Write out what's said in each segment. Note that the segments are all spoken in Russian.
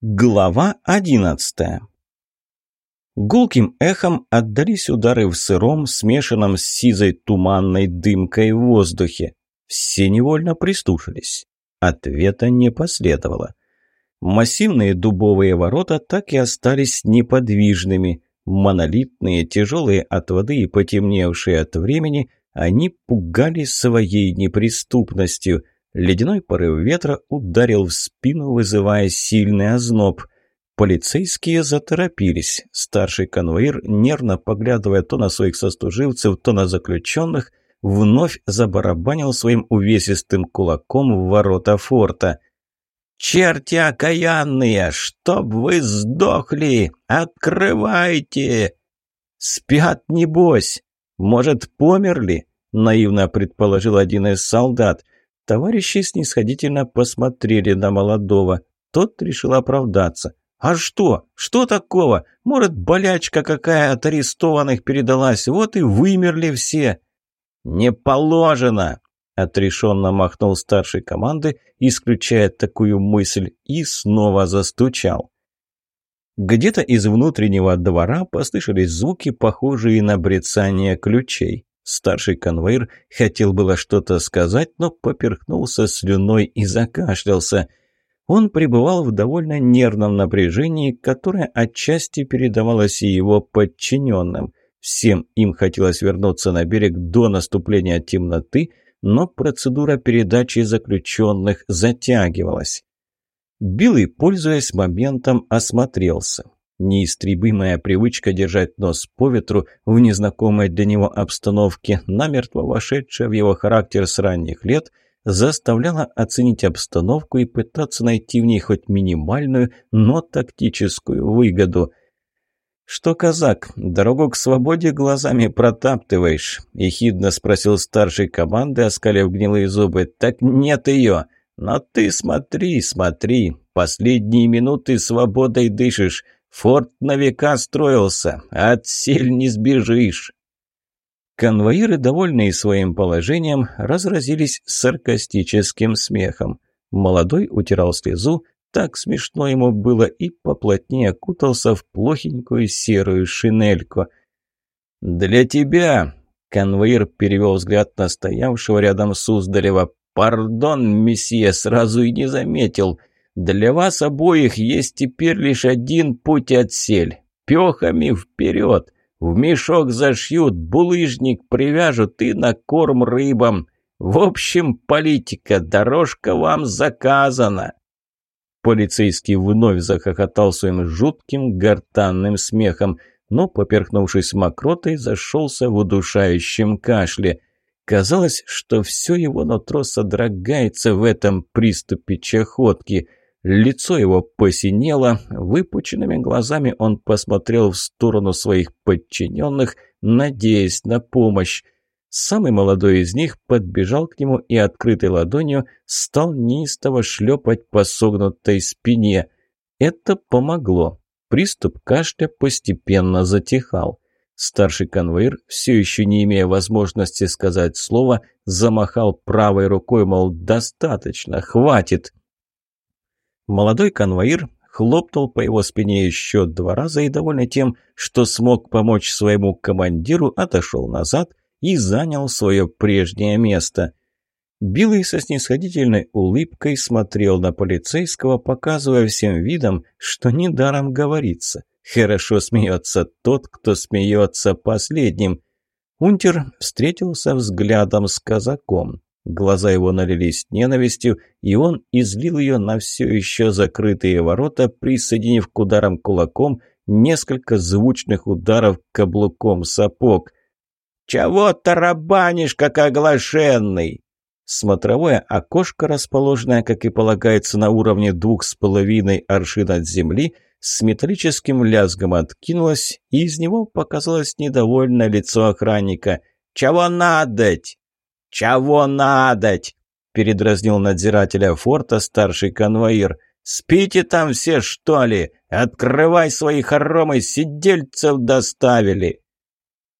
Глава одиннадцатая Гулким эхом отдались удары в сыром, смешанном с сизой туманной дымкой в воздухе. Все невольно пристушились. Ответа не последовало. Массивные дубовые ворота так и остались неподвижными. Монолитные, тяжелые от воды и потемневшие от времени, они пугали своей неприступностью – Ледяной порыв ветра ударил в спину, вызывая сильный озноб. Полицейские заторопились. Старший конвоир, нервно поглядывая то на своих сослуживцев, то на заключенных, вновь забарабанил своим увесистым кулаком в ворота форта. «Черти окаянные! Чтоб вы сдохли! Открывайте!» «Спят, небось! Может, померли?» — наивно предположил один из солдат — Товарищи снисходительно посмотрели на молодого. Тот решил оправдаться. «А что? Что такого? Может, болячка какая от арестованных передалась? Вот и вымерли все!» «Не положено!» — отрешенно махнул старший команды, исключая такую мысль, и снова застучал. Где-то из внутреннего двора послышались звуки, похожие на брецание ключей. Старший конвоир хотел было что-то сказать, но поперхнулся слюной и закашлялся. Он пребывал в довольно нервном напряжении, которое отчасти передавалось и его подчиненным. Всем им хотелось вернуться на берег до наступления темноты, но процедура передачи заключенных затягивалась. Билый, пользуясь моментом, осмотрелся. Неистребимая привычка держать нос по ветру в незнакомой для него обстановке, намертво вошедшая в его характер с ранних лет, заставляла оценить обстановку и пытаться найти в ней хоть минимальную, но тактическую выгоду. «Что, казак, дорогу к свободе глазами протаптываешь?» – ехидно спросил старший команды, оскалив гнилые зубы. «Так нет ее! Но ты смотри, смотри, последние минуты свободой дышишь!» Форт на века строился, от сель не сбежишь. Конвоиры, довольные своим положением, разразились саркастическим смехом. Молодой утирал слезу, так смешно ему было, и поплотнее кутался в плохенькую серую шинельку. «Для тебя!» — конвоир перевел взгляд на стоявшего рядом Суздалева. «Пардон, месье, сразу и не заметил. Для вас обоих есть теперь лишь один путь отсель. Пехами вперед. В мешок зашьют, булыжник привяжут и на корм рыбам. В общем, политика, дорожка вам заказана. Полицейский вновь захохотал своим жутким гортанным смехом, но, поперхнувшись мокротой, зашелся в удушающем кашле. Казалось, что все его нутро содрогается в этом приступе чахотки – Лицо его посинело, выпученными глазами он посмотрел в сторону своих подчиненных, надеясь на помощь. Самый молодой из них подбежал к нему и открытой ладонью стал неистово шлепать по согнутой спине. Это помогло. Приступ кашля постепенно затихал. Старший конвоир, все еще не имея возможности сказать слово, замахал правой рукой, мол, достаточно, хватит. Молодой конвоир хлопнул по его спине еще два раза и, довольный тем, что смог помочь своему командиру, отошел назад и занял свое прежнее место. Билый со снисходительной улыбкой смотрел на полицейского, показывая всем видом, что недаром говорится. Хорошо смеется тот, кто смеется последним. Унтер встретился взглядом с казаком. Глаза его налились ненавистью, и он излил ее на все еще закрытые ворота, присоединив к ударам кулаком несколько звучных ударов каблуком сапог. «Чего тарабанишь, как оглашенный?» Смотровое окошко, расположенное, как и полагается, на уровне двух с половиной аршин от земли, с металлическим лязгом откинулось, и из него показалось недовольное лицо охранника. «Чего надоть?» «Чего надоть?» – передразнил надзирателя форта старший конвоир. «Спите там все, что ли? Открывай свои хоромы, сидельцев доставили!»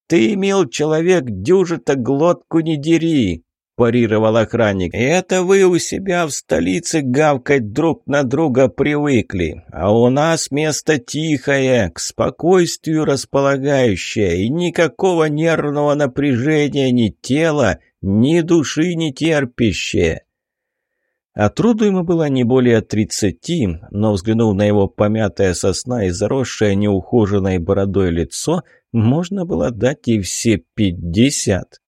«Ты, мил человек, дюжи-то глотку не дери!» парировал охранник. «Это вы у себя в столице гавкать друг на друга привыкли, а у нас место тихое, к спокойствию располагающее, и никакого нервного напряжения ни тела, ни души не терпящее». От роду ему было не более тридцати, но, взглянув на его помятое сосна и заросшее неухоженной бородой лицо, можно было дать и все пятьдесят.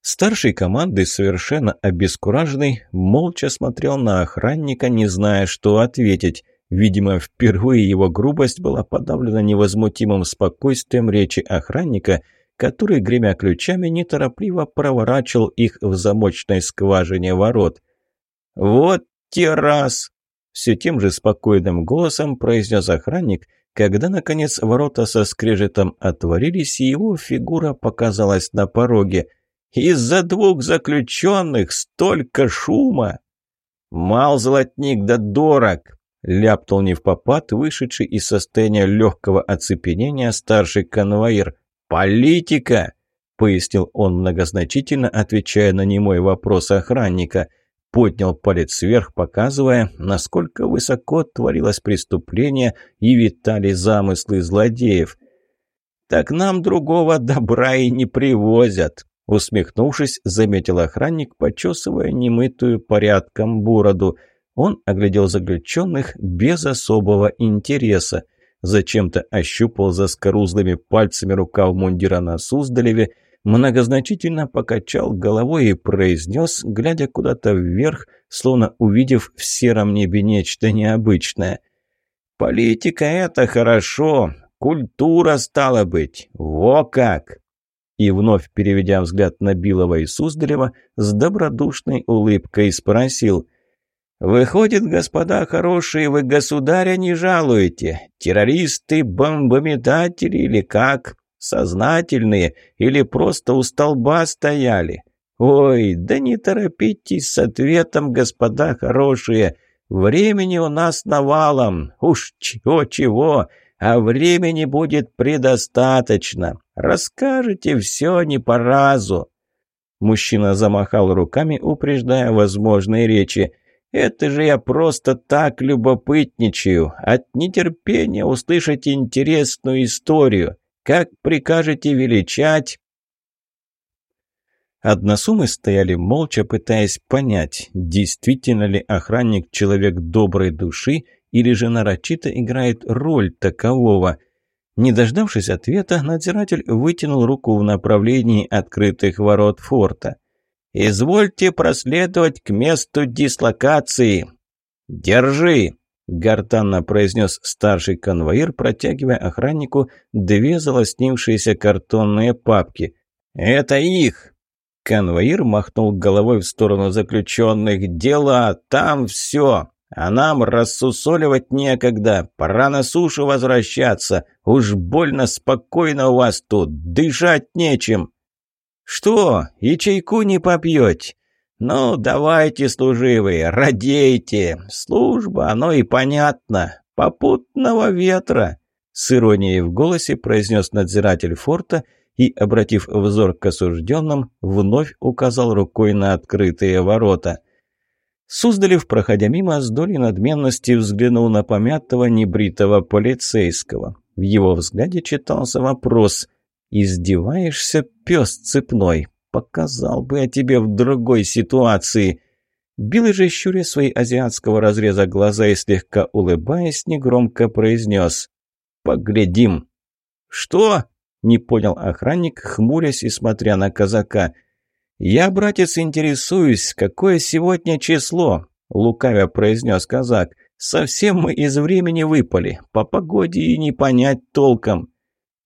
Старший команды, совершенно обескураженный, молча смотрел на охранника, не зная, что ответить. Видимо, впервые его грубость была подавлена невозмутимым спокойствием речи охранника, который, гремя ключами, неторопливо проворачивал их в замочной скважине ворот. «Вот террас!» — все тем же спокойным голосом произнес охранник, когда, наконец, ворота со скрежетом отворились, и его фигура показалась на пороге — из-за двух заключенных столько шума!» «Мал золотник да дорог!» — в попад, вышедший из состояния легкого оцепенения старший конвоир. «Политика!» — пояснил он многозначительно, отвечая на немой вопрос охранника. Поднял палец вверх, показывая, насколько высоко творилось преступление и витали замыслы злодеев. «Так нам другого добра и не привозят!» Усмехнувшись, заметил охранник, почесывая немытую порядком бороду. Он оглядел заключенных без особого интереса. Зачем-то ощупал за скорузлыми пальцами рукав мундира на Суздалеве, многозначительно покачал головой и произнес, глядя куда-то вверх, словно увидев в сером небе нечто необычное. «Политика — это хорошо, культура стала быть, во как!» И вновь, переведя взгляд на Билова и Суздалева, с добродушной улыбкой спросил «Выходит, господа хорошие, вы государя не жалуете? Террористы, бомбометатели или как? Сознательные или просто у столба стояли? Ой, да не торопитесь с ответом, господа хорошие, времени у нас навалом, уж чего-чего, а времени будет предостаточно. Расскажете все не по разу». Мужчина замахал руками, упреждая возможные речи. «Это же я просто так любопытничаю. От нетерпения услышать интересную историю. Как прикажете величать?» Односумы стояли молча, пытаясь понять, действительно ли охранник человек доброй души или же нарочито играет роль такового. Не дождавшись ответа, надзиратель вытянул руку в направлении открытых ворот форта. «Извольте проследовать к месту дислокации!» «Держи!» — гортанно произнес старший конвоир, протягивая охраннику две залоснившиеся картонные папки. «Это их!» Конвоир махнул головой в сторону заключенных. «Дела, там все!» А нам рассусоливать некогда, пора на сушу возвращаться. Уж больно спокойно у вас тут, дышать нечем. Что, и чайку не попьете? Ну, давайте, служивые, радейте. Служба, оно и понятно. Попутного ветра. С иронией в голосе произнес надзиратель форта и, обратив взор к осужденным, вновь указал рукой на открытые ворота. Суздалев, проходя мимо, с долей надменности взглянул на помятого небритого полицейского. В его взгляде читался вопрос «Издеваешься, пес цепной? Показал бы я тебе в другой ситуации». Билый же, щуря свои азиатского разреза глаза и слегка улыбаясь, негромко произнес «Поглядим». «Что?» — не понял охранник, хмурясь и смотря на казака — «Я, братец, интересуюсь, какое сегодня число?» — лукавя произнес казак. «Совсем мы из времени выпали, по погоде и не понять толком».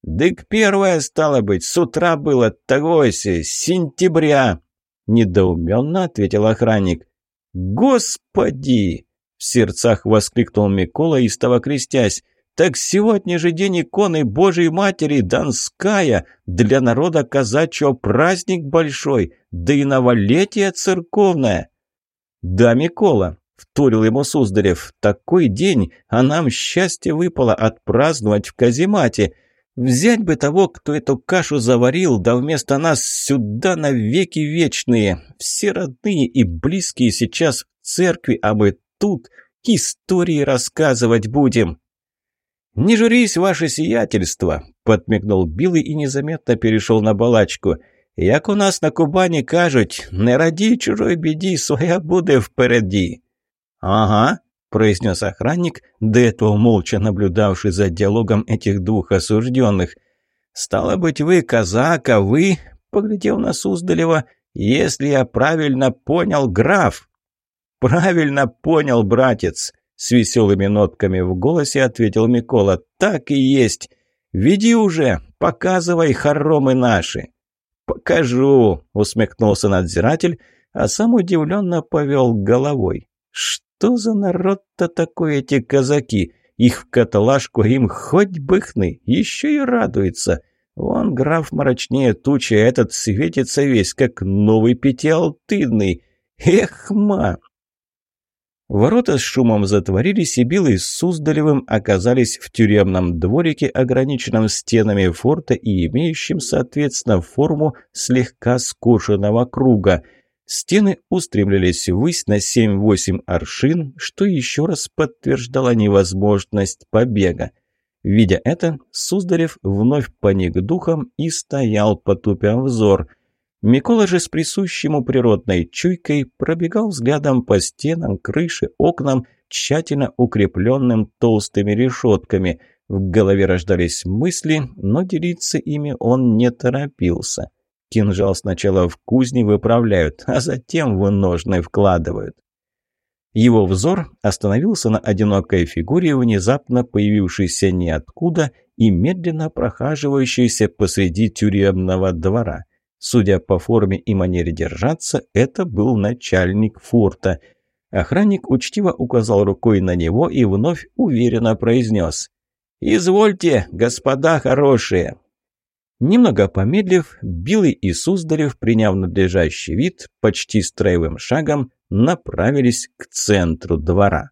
«Дык первое, стало быть, с утра было, тогося, сентября!» — недоуменно ответил охранник. «Господи!» — в сердцах воскликнул Микола, истово крестясь. Так сегодня же день иконы Божьей Матери Донская, для народа казачьего праздник большой, да и новолетие церковное. Да, Микола, вторил ему Суздарев, такой день, а нам счастье выпало отпраздновать в каземате. Взять бы того, кто эту кашу заварил, да вместо нас сюда навеки вечные. Все родные и близкие сейчас в церкви, а мы тут истории рассказывать будем». «Не журись, ваше сиятельство», – подмигнул Билый и незаметно перешел на балачку. «Як у нас на Кубани кажуть, не ради чужой беди, своя буде впереди». «Ага», – произнес охранник, до этого молча наблюдавший за диалогом этих двух осужденных. «Стало быть, вы казак, а вы...» – поглядел на Суздалева. «Если я правильно понял, граф». «Правильно понял, братец», – с веселыми нотками в голосе ответил Микола. «Так и есть. Веди уже, показывай хоромы наши». «Покажу», – усмехнулся надзиратель, а сам удивленно повел головой. «Что за народ-то такой эти казаки? Их в каталажку им хоть бы хны, еще и радуется. Вон граф мрачнее тучи, а этот светится весь, как новый пятиалтынный. Эх, ма!» Ворота с шумом затворились, и Билл с Суздалевым оказались в тюремном дворике, ограниченном стенами форта и имеющим, соответственно, форму слегка скошенного круга. Стены устремлялись ввысь на 7-8 аршин, что еще раз подтверждало невозможность побега. Видя это, Суздалев вновь поник духом и стоял, потупя взор – Микола же с присущему природной чуйкой пробегал взглядом по стенам, крыше, окнам, тщательно укрепленным толстыми решетками. В голове рождались мысли, но делиться ими он не торопился. Кинжал сначала в кузне выправляют, а затем в ножны вкладывают. Его взор остановился на одинокой фигуре, внезапно появившейся ниоткуда и медленно прохаживающейся посреди тюремного двора. Судя по форме и манере держаться, это был начальник форта. Охранник учтиво указал рукой на него и вновь уверенно произнес «Извольте, господа хорошие!» Немного помедлив, Билый и Суздалев, приняв надлежащий вид, почти строевым шагом направились к центру двора.